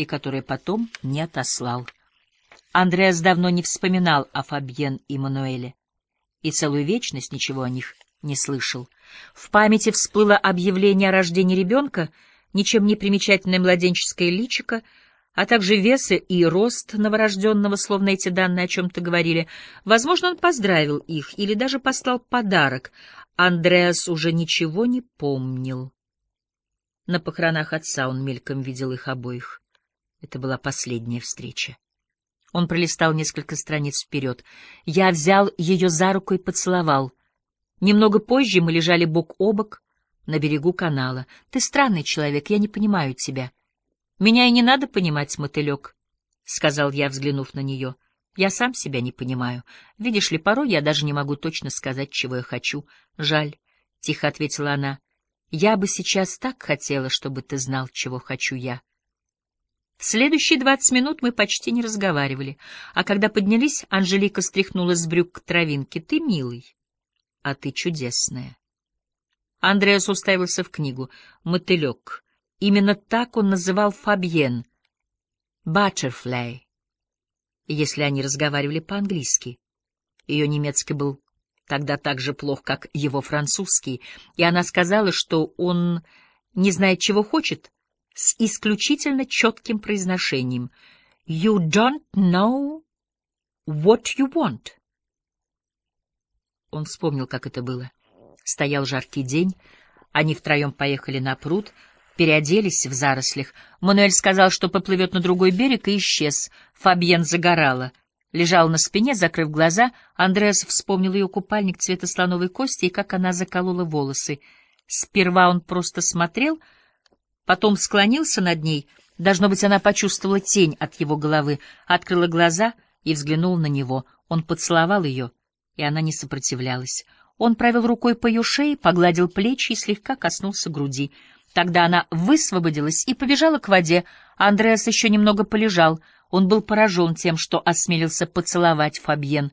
и которое потом не отослал. Андреас давно не вспоминал о Фабьен и Мануэле, и целую вечность ничего о них не слышал. В памяти всплыло объявление о рождении ребенка, ничем не примечательное младенческое личико, а также вес и рост новорожденного, словно эти данные о чем-то говорили. Возможно, он поздравил их или даже послал подарок. Андреас уже ничего не помнил. На похоронах отца он мельком видел их обоих. Это была последняя встреча. Он пролистал несколько страниц вперед. Я взял ее за руку и поцеловал. Немного позже мы лежали бок о бок на берегу канала. Ты странный человек, я не понимаю тебя. Меня и не надо понимать, мотылек, — сказал я, взглянув на нее. Я сам себя не понимаю. Видишь ли, порой я даже не могу точно сказать, чего я хочу. Жаль, — тихо ответила она. Я бы сейчас так хотела, чтобы ты знал, чего хочу я. Следующие двадцать минут мы почти не разговаривали, а когда поднялись, Анжелика стряхнула с брюк травинки. «Ты милый, а ты чудесная». Андреас уставился в книгу. «Мотылек». Именно так он называл Фабьен. «Баттерфляй», если они разговаривали по-английски. Ее немецкий был тогда так же плох, как его французский, и она сказала, что он не знает, чего хочет, с исключительно четким произношением. «You don't know what you want». Он вспомнил, как это было. Стоял жаркий день, они втроем поехали на пруд, переоделись в зарослях. Мануэль сказал, что поплывет на другой берег, и исчез. Фабьен загорала. Лежал на спине, закрыв глаза. Андреас вспомнил ее купальник цвета слоновой кости и как она заколола волосы. Сперва он просто смотрел — Потом склонился над ней. Должно быть, она почувствовала тень от его головы, открыла глаза и взглянул на него. Он поцеловал ее, и она не сопротивлялась. Он провел рукой по ее шее, погладил плечи и слегка коснулся груди. Тогда она высвободилась и побежала к воде. Андреас еще немного полежал. Он был поражен тем, что осмелился поцеловать Фабьен.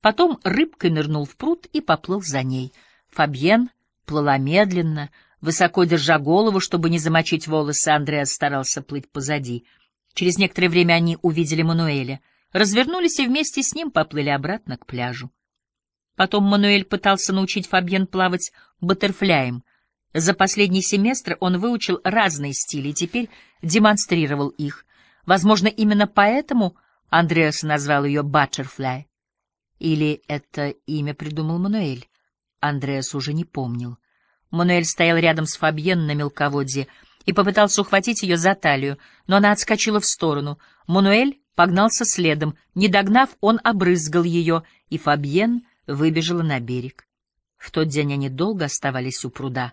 Потом рыбкой нырнул в пруд и поплыл за ней. Фабьен плыла медленно, Высоко держа голову, чтобы не замочить волосы, Андреас старался плыть позади. Через некоторое время они увидели Мануэля, развернулись и вместе с ним поплыли обратно к пляжу. Потом Мануэль пытался научить Фабьен плавать баттерфляем. За последний семестр он выучил разные стили и теперь демонстрировал их. Возможно, именно поэтому Андреас назвал ее Баттерфляй. Или это имя придумал Мануэль? Андреас уже не помнил. Мануэль стоял рядом с Фабьен на мелководье и попытался ухватить ее за талию, но она отскочила в сторону. Мануэль погнался следом. Не догнав, он обрызгал ее, и Фабьен выбежала на берег. В тот день они долго оставались у пруда.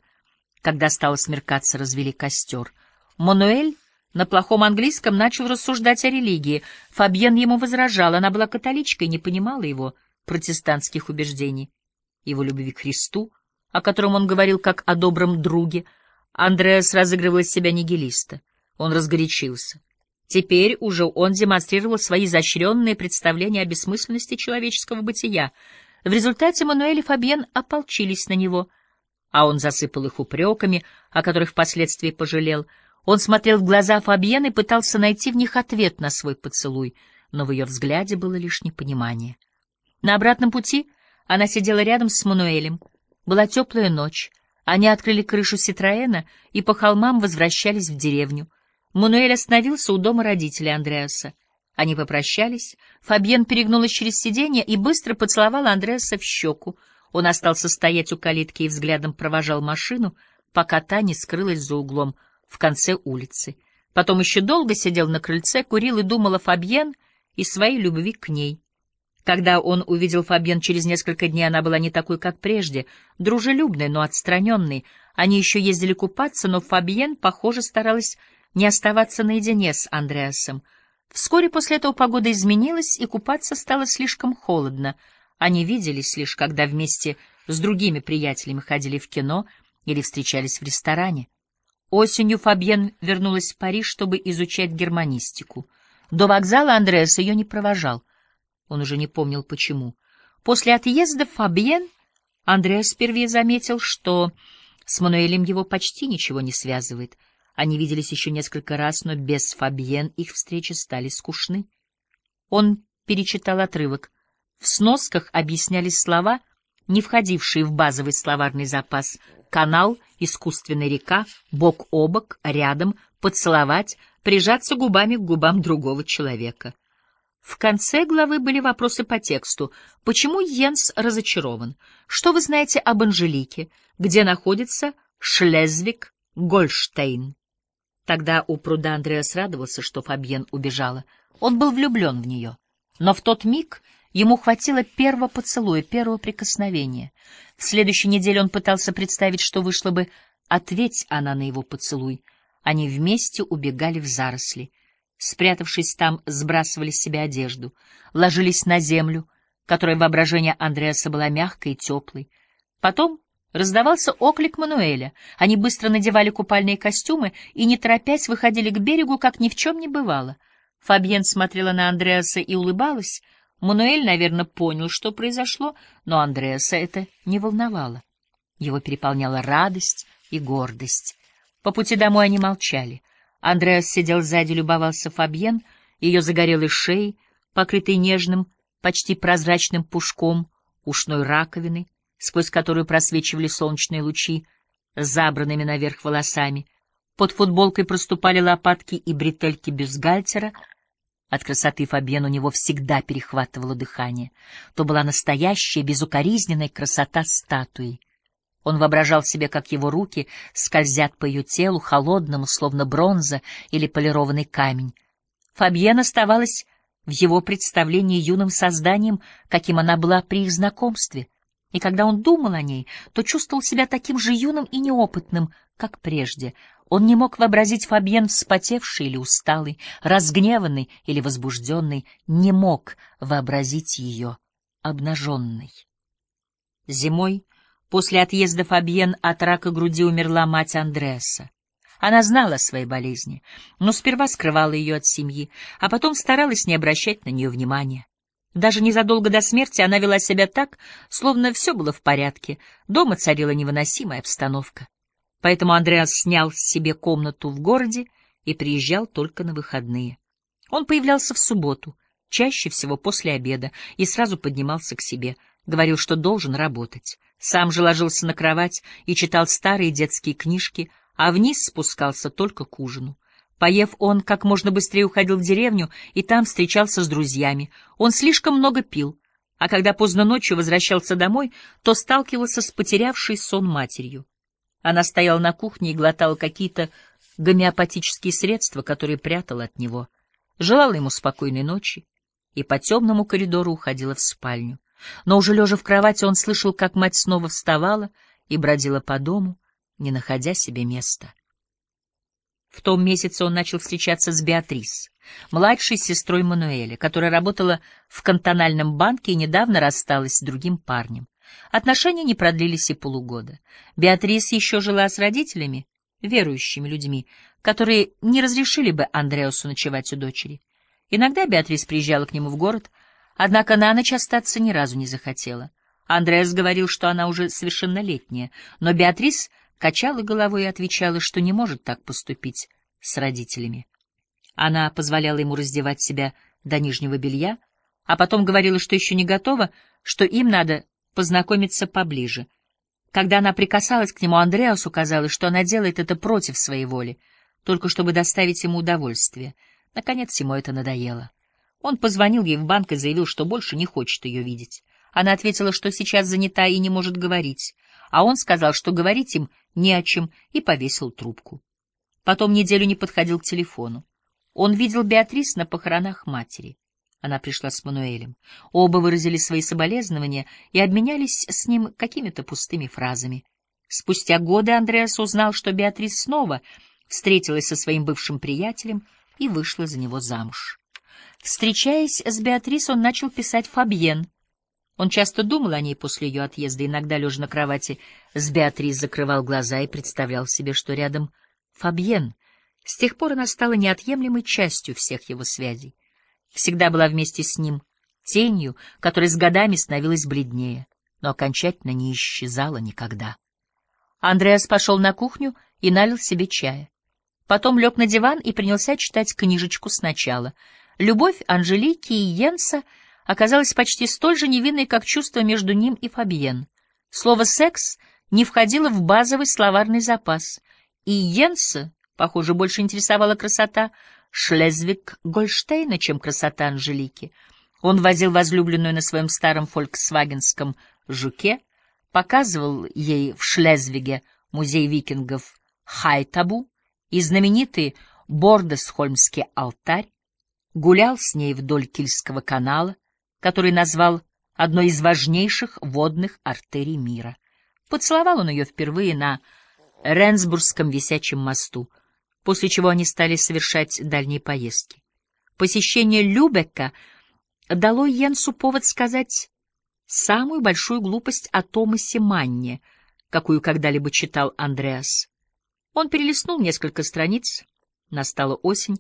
Когда стало смеркаться, развели костер. Мануэль на плохом английском начал рассуждать о религии. Фабьен ему возражал, она была католичкой и не понимала его протестантских убеждений, его любви к Христу — о котором он говорил как о добром друге, Андреас разыгрывал из себя нигилиста. Он разгорячился. Теперь уже он демонстрировал свои изощренные представления о бессмысленности человеческого бытия. В результате Мануэль и Фабьен ополчились на него, а он засыпал их упреками, о которых впоследствии пожалел. Он смотрел в глаза Фабьен и пытался найти в них ответ на свой поцелуй, но в ее взгляде было лишь непонимание. На обратном пути она сидела рядом с Мануэлем — была теплая ночь. Они открыли крышу Ситроэна и по холмам возвращались в деревню. Мануэль остановился у дома родителей Андреаса. Они попрощались. Фабьен перегнулась через сиденье и быстро поцеловала Андреаса в щеку. Он остался стоять у калитки и взглядом провожал машину, пока та не скрылась за углом в конце улицы. Потом еще долго сидел на крыльце, курил и думал о Фабьен и своей любви к ней. Когда он увидел Фабьен через несколько дней, она была не такой, как прежде, дружелюбной, но отстраненной. Они еще ездили купаться, но Фабьен, похоже, старалась не оставаться наедине с Андреасом. Вскоре после этого погода изменилась, и купаться стало слишком холодно. Они виделись лишь, когда вместе с другими приятелями ходили в кино или встречались в ресторане. Осенью Фабьен вернулась в Париж, чтобы изучать германистику. До вокзала Андреас ее не провожал — он уже не помнил, почему. После отъезда Фабьен Андреас впервые заметил, что с Мануэлем его почти ничего не связывает. Они виделись еще несколько раз, но без Фабьен их встречи стали скучны. Он перечитал отрывок. В сносках объяснялись слова, не входившие в базовый словарный запас. Канал, искусственная река, бок о бок, рядом, поцеловать, прижаться губами к губам другого человека. В конце главы были вопросы по тексту. Почему Йенс разочарован? Что вы знаете об Анжелике? Где находится Шлезвиг-Гольштейн? Тогда у пруда Андреас радовался, что Фабьен убежала. Он был влюблен в нее. Но в тот миг ему хватило первого поцелуя, первого прикосновения. В следующей неделе он пытался представить, что вышло бы, ответь она на его поцелуй. Они вместе убегали в заросли. Спрятавшись там, сбрасывали с себя одежду, ложились на землю, которая воображение Андреаса была мягкой и теплой. Потом раздавался оклик Мануэля. Они быстро надевали купальные костюмы и, не торопясь, выходили к берегу, как ни в чем не бывало. Фабьен смотрела на Андреаса и улыбалась. Мануэль, наверное, понял, что произошло, но Андреаса это не волновало. Его переполняла радость и гордость. По пути домой они молчали — Андреас сидел сзади, любовался Фабьен, ее загорелой шеей, покрытой нежным, почти прозрачным пушком, ушной раковины, сквозь которую просвечивали солнечные лучи, забранными наверх волосами. Под футболкой проступали лопатки и бретельки бюстгальтера. От красоты Фабьен у него всегда перехватывало дыхание. То была настоящая, безукоризненная красота статуи. Он воображал себе, как его руки скользят по ее телу, холодному, словно бронза или полированный камень. Фабьен оставалась в его представлении юным созданием, каким она была при их знакомстве, и когда он думал о ней, то чувствовал себя таким же юным и неопытным, как прежде. Он не мог вообразить Фабьен вспотевший или усталый, разгневанный или возбужденный, не мог вообразить ее обнаженной. Зимой После отъезда Фабьен от рака груди умерла мать Андреаса. Она знала о своей болезни, но сперва скрывала ее от семьи, а потом старалась не обращать на нее внимания. Даже незадолго до смерти она вела себя так, словно все было в порядке, дома царила невыносимая обстановка. Поэтому Андреас снял себе комнату в городе и приезжал только на выходные. Он появлялся в субботу, чаще всего после обеда, и сразу поднимался к себе, говорил, что должен работать. Сам же ложился на кровать и читал старые детские книжки, а вниз спускался только к ужину. Поев, он как можно быстрее уходил в деревню и там встречался с друзьями. Он слишком много пил, а когда поздно ночью возвращался домой, то сталкивался с потерявшей сон матерью. Она стояла на кухне и глотала какие-то гомеопатические средства, которые прятала от него. Желала ему спокойной ночи и по темному коридору уходила в спальню. Но уже лежа в кровати, он слышал, как мать снова вставала и бродила по дому, не находя себе места. В том месяце он начал встречаться с Беатрис, младшей сестрой Мануэля, которая работала в кантональном банке и недавно рассталась с другим парнем. Отношения не продлились и полугода. Беатрис еще жила с родителями, верующими людьми, которые не разрешили бы Андреасу ночевать у дочери. Иногда Беатрис приезжала к нему в город — Однако на ночь остаться ни разу не захотела. Андреас говорил, что она уже совершеннолетняя, но Беатрис качала головой и отвечала, что не может так поступить с родителями. Она позволяла ему раздевать себя до нижнего белья, а потом говорила, что еще не готова, что им надо познакомиться поближе. Когда она прикасалась к нему, Андреасу казалось, что она делает это против своей воли, только чтобы доставить ему удовольствие. Наконец ему это надоело. Он позвонил ей в банк и заявил, что больше не хочет ее видеть. Она ответила, что сейчас занята и не может говорить, а он сказал, что говорить им не о чем, и повесил трубку. Потом неделю не подходил к телефону. Он видел Беатрис на похоронах матери. Она пришла с Мануэлем. Оба выразили свои соболезнования и обменялись с ним какими-то пустыми фразами. Спустя годы Андреас узнал, что Беатрис снова встретилась со своим бывшим приятелем и вышла за него замуж. Встречаясь с Беатрис, он начал писать Фабьен. Он часто думал о ней после ее отъезда, иногда, лежа на кровати, с Беатрис закрывал глаза и представлял себе, что рядом Фабьен. С тех пор она стала неотъемлемой частью всех его связей. Всегда была вместе с ним, тенью, которая с годами становилась бледнее, но окончательно не исчезала никогда. Андреас пошел на кухню и налил себе чая. Потом лег на диван и принялся читать книжечку сначала. Любовь Анжелики и Йенса оказалась почти столь же невинной, как чувство между ним и Фабьен. Слово «секс» не входило в базовый словарный запас, и Йенса, похоже, больше интересовала красота Шлезвиг-Гольштейна, чем красота Анжелики. Он возил возлюбленную на своем старом фольксвагенском «Жуке», показывал ей в Шлезвиге музей викингов Хайтабу и знаменитый Бордесхольмский алтарь, гулял с ней вдоль Кильского канала, который назвал одной из важнейших водных артерий мира. Поцеловал он ее впервые на Ренсбургском висячем мосту, после чего они стали совершать дальние поездки. Посещение Любека дало Йенсу повод сказать самую большую глупость о Томасе Манне, какую когда-либо читал Андреас. Он перелистнул несколько страниц, настала осень,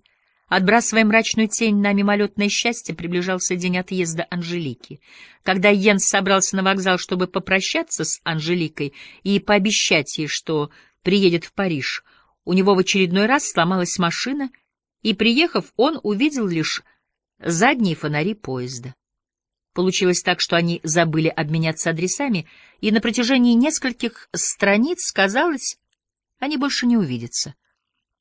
Отбрасывая мрачную тень на мимолетное счастье, приближался день отъезда Анжелики. Когда Йенс собрался на вокзал, чтобы попрощаться с Анжеликой и пообещать ей, что приедет в Париж, у него в очередной раз сломалась машина, и, приехав, он увидел лишь задние фонари поезда. Получилось так, что они забыли обменяться адресами, и на протяжении нескольких страниц казалось, они больше не увидятся.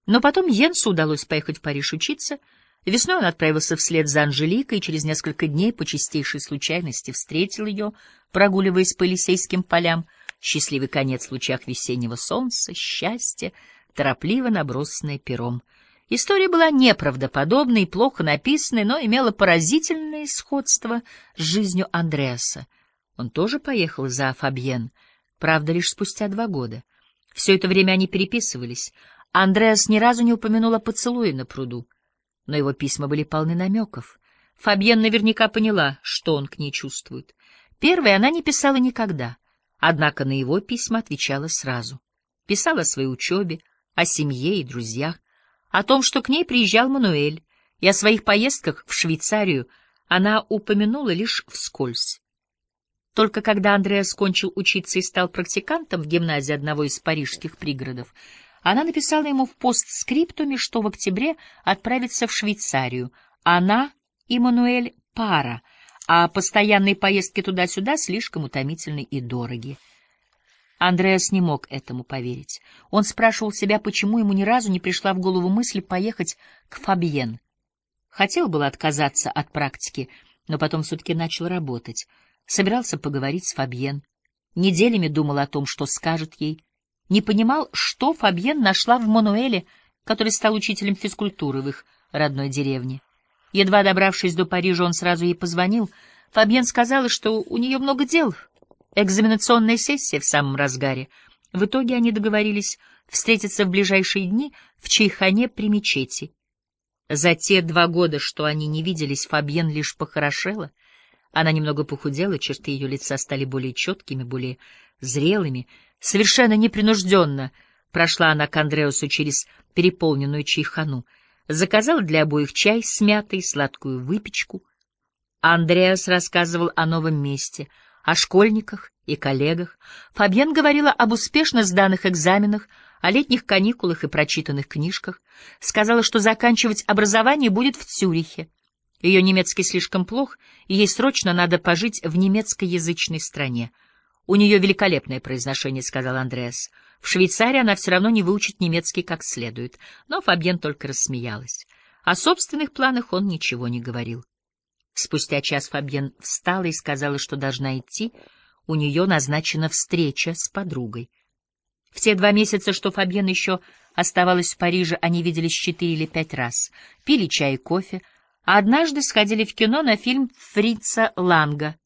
Но потом Йенсу удалось поехать в Париж учиться. Весной он отправился вслед за Анжеликой и через несколько дней по чистейшей случайности встретил ее, прогуливаясь по Елисейским полям. Счастливый конец в лучах весеннего солнца, счастье, торопливо набросанное пером. История была неправдоподобной, плохо написанной, но имела поразительное сходство с жизнью Андреаса. Он тоже поехал за Фабьен, правда, лишь спустя два года. Все это время они переписывались. Андреас ни разу не упомянул о поцелуе на пруду, но его письма были полны намеков. Фабьен наверняка поняла, что он к ней чувствует. Первой она не писала никогда, однако на его письма отвечала сразу. Писала о своей учебе, о семье и друзьях, о том, что к ней приезжал Мануэль, и о своих поездках в Швейцарию она упомянула лишь вскользь. Только когда Андреас кончил учиться и стал практикантом в гимназии одного из парижских пригородов, она написала ему в постскриптуме, что в октябре отправится в Швейцарию. Она и Мануэль — пара, а постоянные поездки туда-сюда слишком утомительны и дороги. Андреас не мог этому поверить. Он спрашивал себя, почему ему ни разу не пришла в голову мысль поехать к Фабьен. Хотел было отказаться от практики, но потом все-таки начал работать. Собирался поговорить с Фабьен. Неделями думал о том, что скажет ей, не понимал, что Фабьен нашла в Мануэле, который стал учителем физкультуры в их родной деревне. Едва добравшись до Парижа, он сразу ей позвонил. Фабьен сказала, что у нее много дел. Экзаменационная сессия в самом разгаре. В итоге они договорились встретиться в ближайшие дни в Чайхане при мечети. За те два года, что они не виделись, Фабьен лишь похорошела. Она немного похудела, черты ее лица стали более четкими, более зрелыми, Совершенно непринужденно прошла она к Андреусу через переполненную чайхану, заказала для обоих чай с мятой, сладкую выпечку. Андреас рассказывал о новом месте, о школьниках и коллегах. Фабьен говорила об успешно сданных экзаменах, о летних каникулах и прочитанных книжках. Сказала, что заканчивать образование будет в Цюрихе. Ее немецкий слишком плох, и ей срочно надо пожить в немецкоязычной стране. У нее великолепное произношение, — сказал Андреас. В Швейцарии она все равно не выучит немецкий как следует. Но Фабьен только рассмеялась. О собственных планах он ничего не говорил. Спустя час Фабьен встала и сказала, что должна идти. У нее назначена встреча с подругой. В те два месяца, что Фабьен еще оставалась в Париже, они виделись четыре или пять раз, пили чай и кофе, а однажды сходили в кино на фильм Фрица Ланга —